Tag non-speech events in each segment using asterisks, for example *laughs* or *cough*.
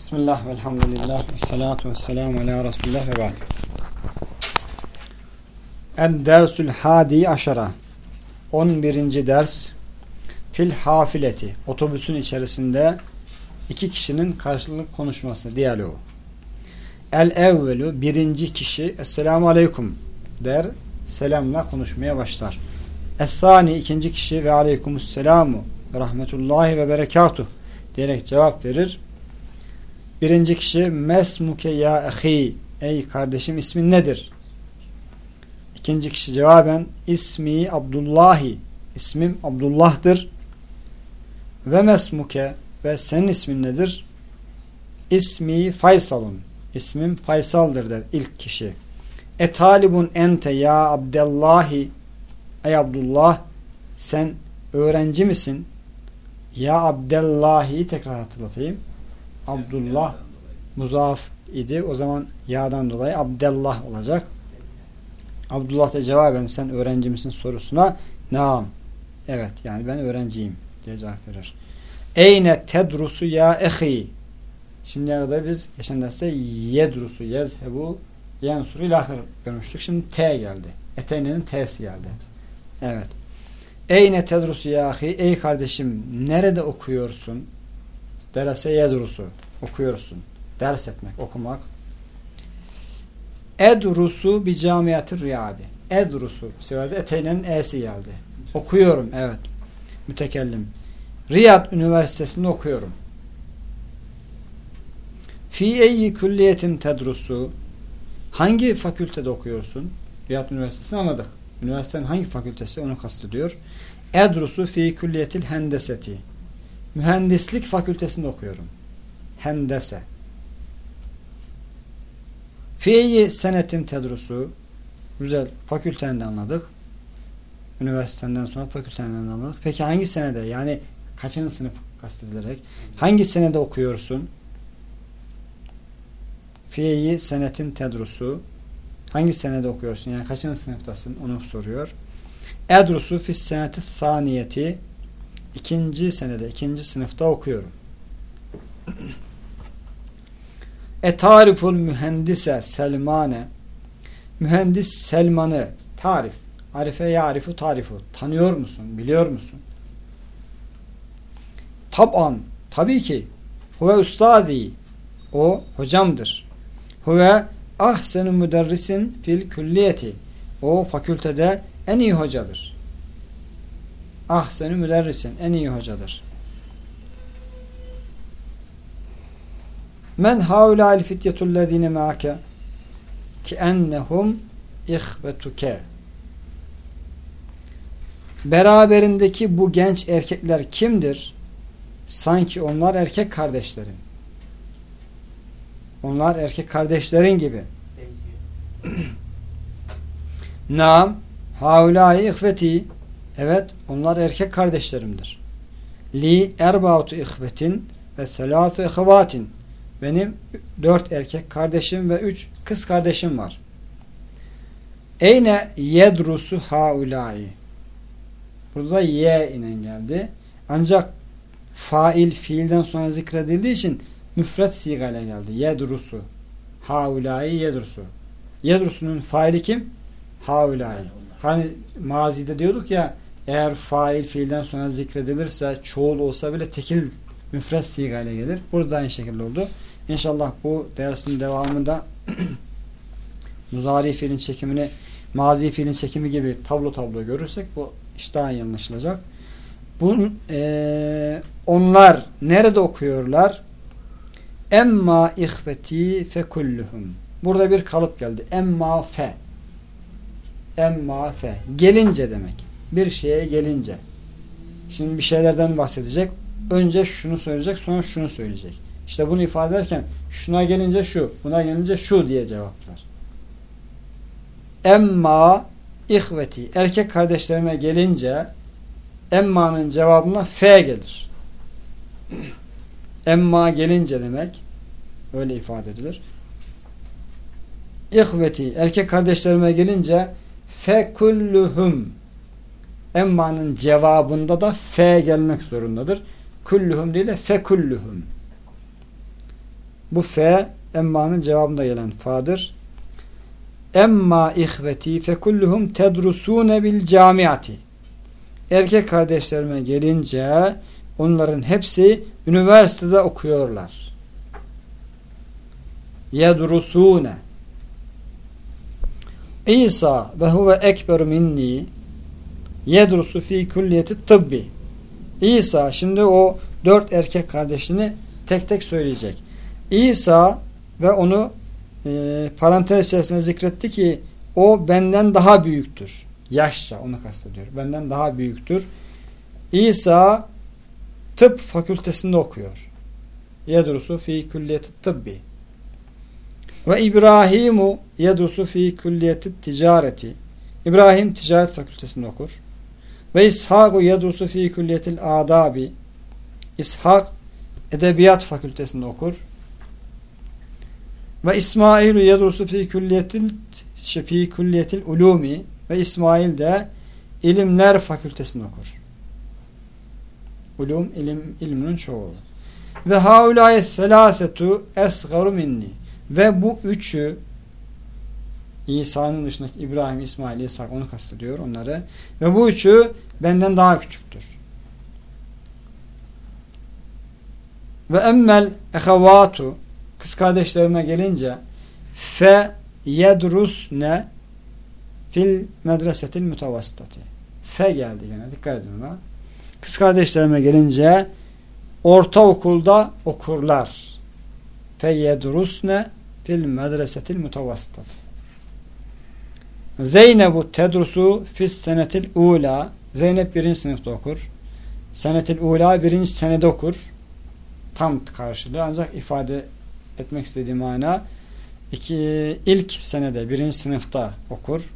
Bismillah ve elhamdülillah ve salatu ve selamu ala Resulullah ve ba'd. En dersül hadi aşara 11. ders fil hafileti otobüsün içerisinde iki kişinin karşılıklı konuşması diyaloğu. El evvelu birinci kişi Esselamu Aleyküm der selamla konuşmaya başlar. Es-sani ikinci kişi ve aleykümüsselamu ve rahmetullahi ve berekatuh diyerek cevap verir. Birinci kişi mesmuke ya ahi ey kardeşim ismin nedir? İkinci kişi cevaben ismi Abdullahi ismim Abdullah'dır. Ve mesmuke ve senin ismin nedir? İsmi Faysalun ismim Faysal'dır der ilk kişi. E talibun ente ya Abdullahi ey Abdullah sen öğrenci misin? Ya Abdullahi tekrar hatırlatayım. Abdullah muzaf idi. O zaman ya'dan dolayı Abdullah olacak. Abdullah da cevaben sen öğrenci misin sorusuna naam. Evet yani ben öğrenciyim diye cevap verir. Eyne tedrusu ya ehi Şimdiye kadar biz geçen derste yedrusu yezhebu yansuru ilahir görmüştük. Şimdi T geldi. Eteyne'nin T'si geldi. Evet. Eyne tedrusu ya ahi ey kardeşim nerede okuyorsun? Derese yedrusu okuyorsun. Ders etmek, okumak. Edrusu bir camiatı riyadi. Edrusu. Bu sefer de eteynenin e'si geldi. Okuyorum. Evet. Mütekellim. Riyad Üniversitesi'nde okuyorum. Fi eyyi külliyetin tedrusu hangi fakültede okuyorsun? Riyad Üniversitesi'ni anladık. Üniversitenin hangi fakültesi onu kastediyor. Edrusu fi külliyetil hendeseti mühendislik fakültesinde okuyorum. Hendese. Fiyi senetin tedrusu güzel. Fakültenden anladık. Üniversiteden sonra fakültenden anladık. Peki hangi senede? Yani kaçıncı sınıf kastedilerek? Hangi senede okuyorsun? Fiyi senetin tedrusu hangi senede okuyorsun? Yani kaçıncı sınıftasın? Onu soruyor. Edrusu fis seneti saniyeti ikinci senede, ikinci sınıfta okuyorum. *clears throat* Etariful mühendise Selmane Mühendis Selman'ı tarif. Arife yarifu tarifu. Tanıyor musun? Biliyor musun? Tab'an. Tabii ki. Huve ustadi. O hocamdır. Huve ahsenu müderrisin fil külliyeti. O fakültede en iyi hocadır. Ahsenü müderrisin. En iyi hocadır. Men haulâil fityetullezîne me'ake ki ennehum ihbetuke Beraberindeki bu genç erkekler kimdir? Sanki onlar erkek kardeşlerin. Onlar erkek kardeşlerin gibi. Nam *clears throat* haulâi ihveti Evet onlar erkek kardeşlerimdir. Li erba'atu ihvetin ve selatu ihvatin. Benim dört erkek kardeşim ve üç kız kardeşim var. Eyne yedrusu haulai. Burada ye inen geldi. Ancak fail fiilden sonra zikredildiği için müfret sigale geldi. Yedrusu. Haulai yedrusu. Yedrusunun faili kim? Haulai. Hani mazide diyorduk ya eğer fail fiilden sonra zikredilirse çoğul olsa bile tekil müfret sigale gelir. Burada aynı şekilde oldu. İnşallah bu dersin devamında *clears throat* muzari fiilin çekimini mazi fiilin çekimi gibi tablo tablo görürsek bu iş daha iyi anlaşılacak. Bunun, e, onlar nerede okuyorlar? Emma ihveti fekulluhum. Burada bir kalıp geldi. Emma fe. Emma fe. Gelince demek bir şeye gelince. Şimdi bir şeylerden bahsedecek. Önce şunu söyleyecek sonra şunu söyleyecek. İşte bunu ifade ederken şuna gelince şu buna gelince şu diye cevaplar. Emma ihveti erkek kardeşlerime gelince emma'nın cevabına f gelir. *clears throat* Emma gelince demek öyle ifade edilir. İhveti erkek kardeşlerime gelince fe kulluhum Emma'nın cevabında da fe gelmek zorundadır. Kulluhum değil de fe kulluhum. Bu fe emmanın cevabında gelen fa'dır. Emma ihveti fekulluhum tedrusune bil camiati. Erkek kardeşlerime gelince onların hepsi üniversitede okuyorlar. Yedrusune İsa ve huve ekberu minni yedrusu fi kulliyeti tıbbi İsa şimdi o dört erkek kardeşini tek tek söyleyecek. İsa ve onu e, parantez içerisinde zikretti ki o benden daha büyüktür. Yaşça onu kastediyor. Benden daha büyüktür. İsa tıp fakültesinde okuyor. Yedrusu fi külliyeti tıbbi. Ve İbrahimu yedrusu fi külliyeti ticareti. İbrahim ticaret fakültesinde okur. Ve İshak yedrusu fi külliyetil adabi. İshak edebiyat fakültesinde okur. Ve İsmail yedrusu fi külliyetil fi külliyetil ulumi ve İsmail de ilimler fakültesinde okur. Ulum ilim ilminin çoğu. Ve haulâye selâsetu esgaru minni. Ve bu üçü İsa'nın dışındaki İbrahim, İsmail, İsa onu kastediyor onları. Ve bu üçü benden daha küçüktür. Ve emmel ehevatu kız kardeşlerime gelince fe yedrusne fil medresetil mütevassitati. Fe geldi yine dikkat edin ona. Kız kardeşlerime gelince ortaokulda okurlar. Fe yedrusne fil medresetil mütevassitati. Zeynebu tedrusu fis senetil ula. Zeynep birinci sınıfta okur. Senetil ula birinci senede okur. Tam karşılığı ancak ifade etmek istediği mana iki, ilk senede birinci sınıfta okur.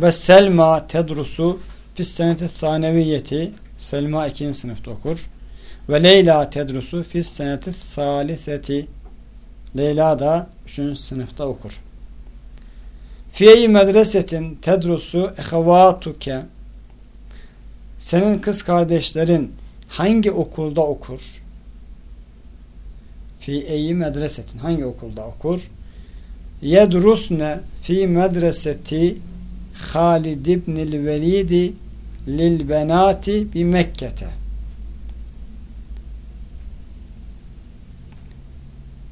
Ve Selma tedrusu fis seneti saneviyeti Selma ikinci sınıfta okur. Ve Leyla tedrusu fis seneti saliseti Leyla da üçüncü sınıfta okur. Fiyeyi medresetin tedrusu ehevatuke senin kız kardeşlerin hangi okulda okur? Fi eyi medresetin hangi okulda okur? Yedrusne fi medreseti Halid ibnil Velidi lil benati bi Mekke'te.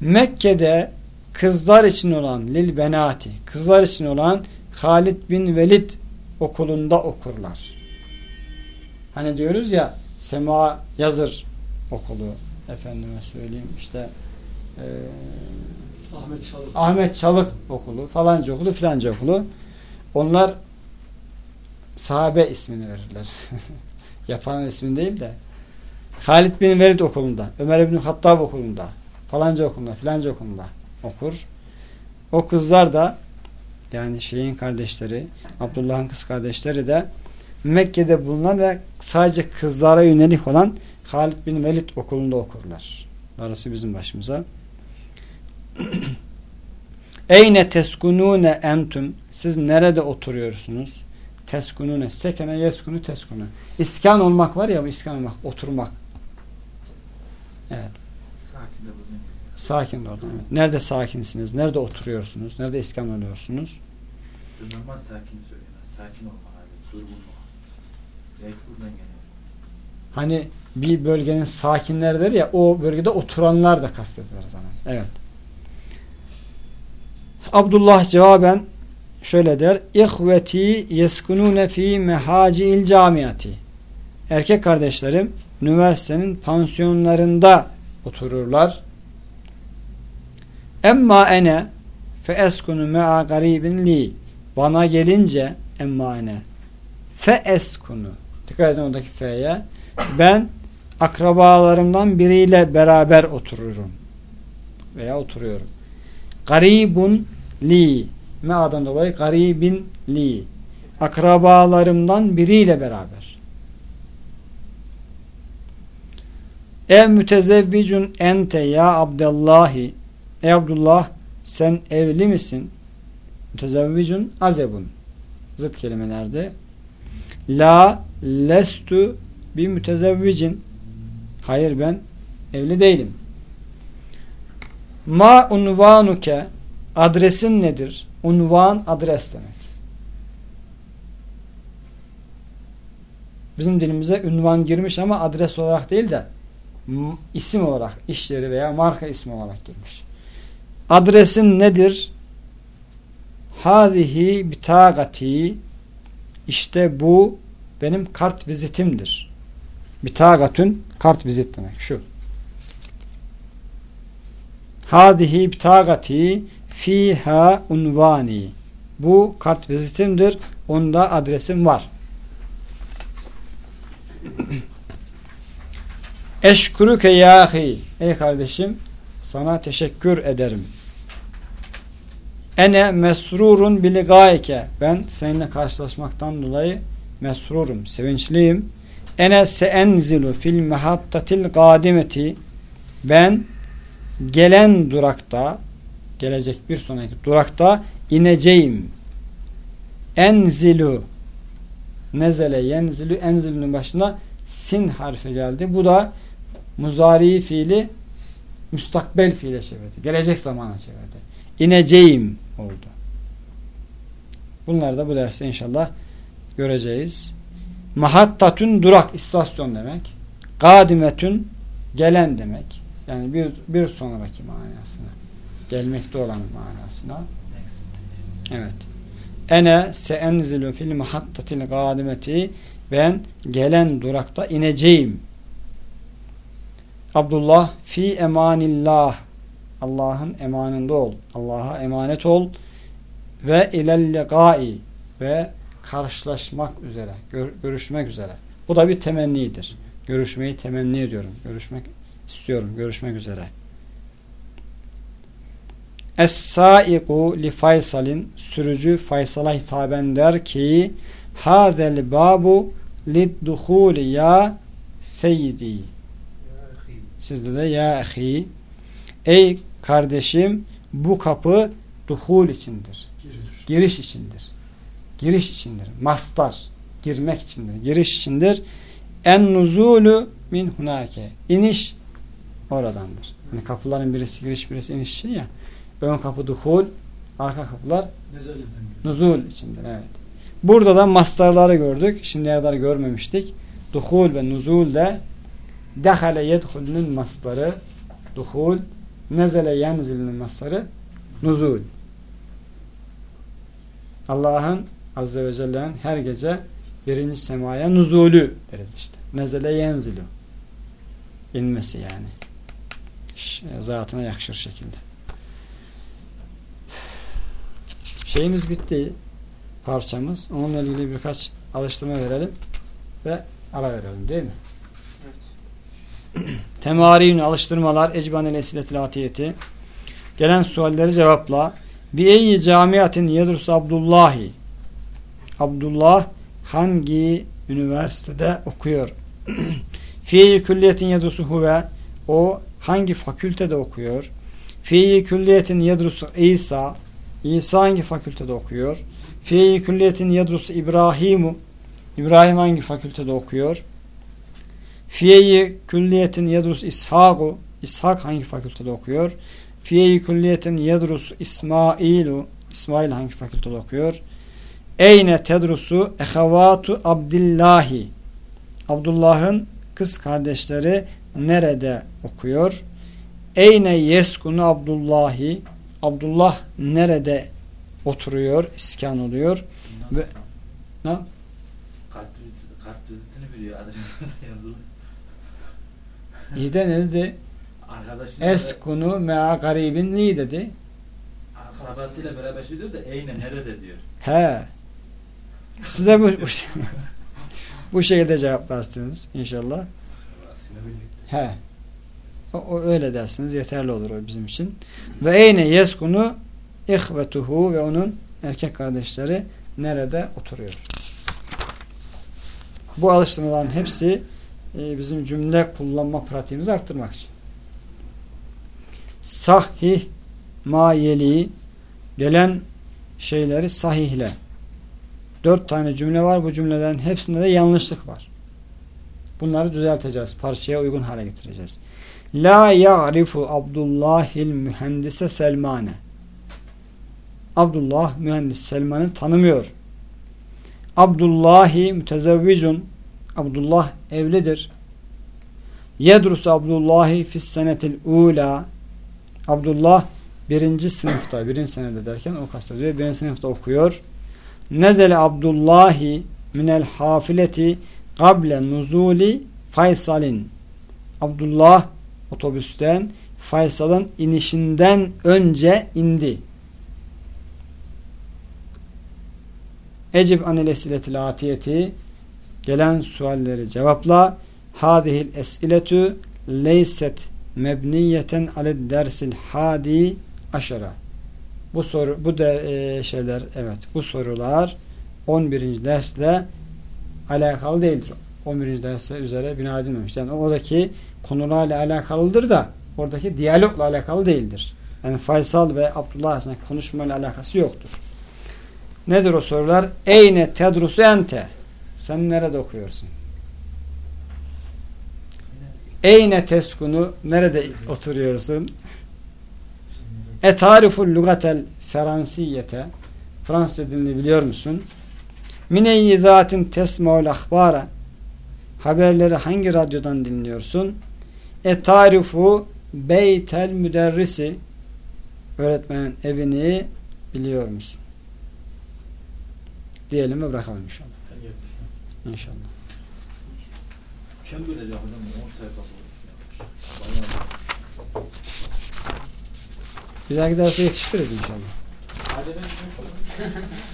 Mekke'de kızlar için olan lil benati kızlar için olan Halid bin Velid okulunda okurlar. Hani diyoruz ya Sema Yazır okulu efendime söyleyeyim işte e, Ahmet Çalık. Ahmet Çalık okulu falanca okulu filanca okulu onlar sahabe ismini verirler. *laughs* Yapan ismin değil de Halid bin Velid okulunda Ömer bin Hattab okulunda falanca okulunda filanca okulunda okur. O kızlar da yani şeyin kardeşleri Abdullah'ın kız kardeşleri de Mekke'de bulunan ve sadece kızlara yönelik olan Halid bin Velid okulunda okurlar. Orası bizim başımıza. *clears throat* Eyne teskunune entüm siz nerede oturuyorsunuz? Teskunune sekene yeskunu teskunu. İskan olmak var ya iskan olmak, oturmak. Evet. Sakin olun. Evet. Nerede sakinsiniz? Nerede oturuyorsunuz? Nerede iskan oluyorsunuz? Normal sakin söylemez. Sakin olma hali. Durgun. Belki buradan geliyor. Hani bir bölgenin sakinleri der ya o bölgede oturanlar da kastedilir zaman. Evet. Abdullah cevaben şöyle der. İhveti yeskunune fi mehaci'il camiati. Erkek kardeşlerim üniversitenin pansiyonlarında otururlar. Emma ene fe eskunu me'a garibin li. Bana gelince emma ene fe eskunu. Dikkat edin oradaki fe'ye. Ben akrabalarımdan biriyle beraber otururum. Veya oturuyorum. Garibun li. Me'adan dolayı garibin li. Akrabalarımdan biriyle beraber. Ev mütezevvicun ente ya Abdullahi Ey Abdullah sen evli misin? Mütezevvicun azebun. Zıt kelimelerde. La lestu bir mütezevvicin. Hayır ben evli değilim. Ma unvanuke adresin nedir? Unvan adres demek. Bizim dilimize ünvan girmiş ama adres olarak değil de isim olarak iş yeri veya marka ismi olarak girmiş. Adresin nedir? Hazihi bitagati işte bu benim kart vizitimdir. Bitagatün kart vizit demek şu. Hadihi bitagati fiha unvani. Bu kart vizitimdir. Onda adresim var. *clears throat* Eşkuruke yahi. Ey kardeşim sana teşekkür ederim. Ene mesrurun biligaike. Ben seninle karşılaşmaktan dolayı mesrurum, sevinçliyim. Ene seenzilu fil mehattatil kadimeti. Ben gelen durakta, gelecek bir sonraki durakta ineceğim. Enzilu nezele yenzilu enzilunun başına sin harfi geldi. Bu da muzari fiili müstakbel fiile çevirdi. Gelecek zamana çevirdi. İneceğim oldu. Bunları da bu derste inşallah göreceğiz. Mahattatun durak, istasyon demek. Kadimetün gelen demek. Yani bir, bir sonraki manasına. Gelmekte olan manasına. Evet. Ene seenzilu fil mahattatil kadimeti ben gelen durakta ineceğim. Abdullah fi emanillah Allah'ın emanında ol. Allah'a emanet ol ve ilelligai ve karşılaşmak üzere, gör, görüşmek üzere. Bu da bir temennidir. Görüşmeyi temenni ediyorum. Görüşmek istiyorum. Görüşmek üzere. Es-saiku li Faysal'in sürücü Faysal'a hitaben der ki Hazel babu lidduhuli ya seyyidi Sizde de ya ahi Ey kardeşim bu kapı duhul içindir. Giriş, Giriş içindir. Giriş içindir. Mastar. Girmek içindir. Giriş içindir. En nuzulu min hunake. İniş oradandır. Yani kapıların birisi giriş birisi iniş için ya. Ön kapı duhul, arka kapılar nuzul içindir. Evet. Burada da mastarları gördük. Şimdiye kadar görmemiştik. Duhul ve nuzul de dehale yedhulünün mastarı duhul nezele yenzilinin mastarı nuzul. Allah'ın Azze ve Celle'nin her gece birinci semaya nuzulü deriz işte. Nezele yenzilu. İnmesi yani. Zatına yakışır şekilde. Şeyimiz bitti. Parçamız. Onunla ilgili birkaç alıştırma verelim ve ara verelim değil mi? Evet. *clears throat* Temarin alıştırmalar ecbanel esiletil atiyeti gelen sualleri cevapla bi eyyi camiatin yedrus Abdullahi Abdullah hangi üniversitede okuyor? *clears throat* Fiyi külliyetin yedrusu huve o hangi fakültede okuyor? Fiyi külliyetin yedrusu İsa İsa hangi fakültede okuyor? Fiyi külliyetin yedrusu İbrahimu İbrahim hangi fakültede okuyor? Fiyi külliyetin yedrusu İshaku İshak hangi fakültede okuyor? Fiyi külliyetin yedrusu İsmailu İsmail hangi fakültede okuyor? Eyne tedrusu ehavatu Abdillahi Abdullah'ın kız kardeşleri nerede okuyor? Eyne yeskunu Abdullahi Abdullah nerede oturuyor, iskan oluyor? Ve ne? Kart, kart vizitini biliyor adresinde yazılı. İyi de ne dedi? Arkadaşıyla Eskunu mea garibin ni dedi. Akrabasıyla beraber şey diyor da eyne nerede diyor. He. Size bu, bu, bu şekilde cevaplarsınız inşallah. He. O, o öyle dersiniz yeterli olur o bizim için. Ve eyne yeskunu ihvetuhu ve onun erkek kardeşleri nerede oturuyor? Bu alıştırmaların hepsi bizim cümle kullanma pratiğimizi arttırmak için. Sahih ma yeli gelen şeyleri sahihle. Dört tane cümle var. Bu cümlelerin hepsinde de yanlışlık var. Bunları düzelteceğiz. Parçaya uygun hale getireceğiz. La ya'rifu Abdullahil mühendise Selmane. Abdullah mühendis Selman'ı tanımıyor. Abdullahi mütezevvicun. Abdullah evlidir. Yedrus Abdullahi fis senetil ula. Abdullah birinci sınıfta, birinci senede derken o kastediyor. Birinci sınıfta okuyor. Nezele Abdullahi minel hafileti kable nuzuli Faysal'in. Abdullah otobüsten Faysal'ın inişinden önce indi. Ecib anil esiletil atiyeti gelen sualleri cevapla hadihil esiletü leyset mebniyeten aled dersil hadi aşara bu soru bu de, e, şeyler evet bu sorular 11. dersle alakalı değildir. 11. derse üzere bina edilmemiş. Yani oradaki konularla alakalıdır da oradaki diyalogla alakalı değildir. Yani Faysal ve Abdullah arasında konuşmayla alakası yoktur. Nedir o sorular? Eyne tedrusu ente? Sen nerede okuyorsun? Eyne teskunu? Nerede oturuyorsun? Etariful lugatel feransiyete Fransızca dilini biliyor musun? Mineyyi zatin tesmaul ahbara Haberleri hangi radyodan dinliyorsun? Etarifu beytel müderrisi Öğretmenin evini biliyor musun? Diyelim ve bırakalım inşallah. İnşallah. Çem bölecek hocam. 10 sayfa. Bir dahaki derse yetiştiririz inşallah. *laughs*